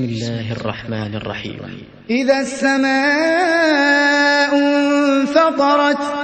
بسم الله الرحمن الرحيم. إذا السماء انفطرت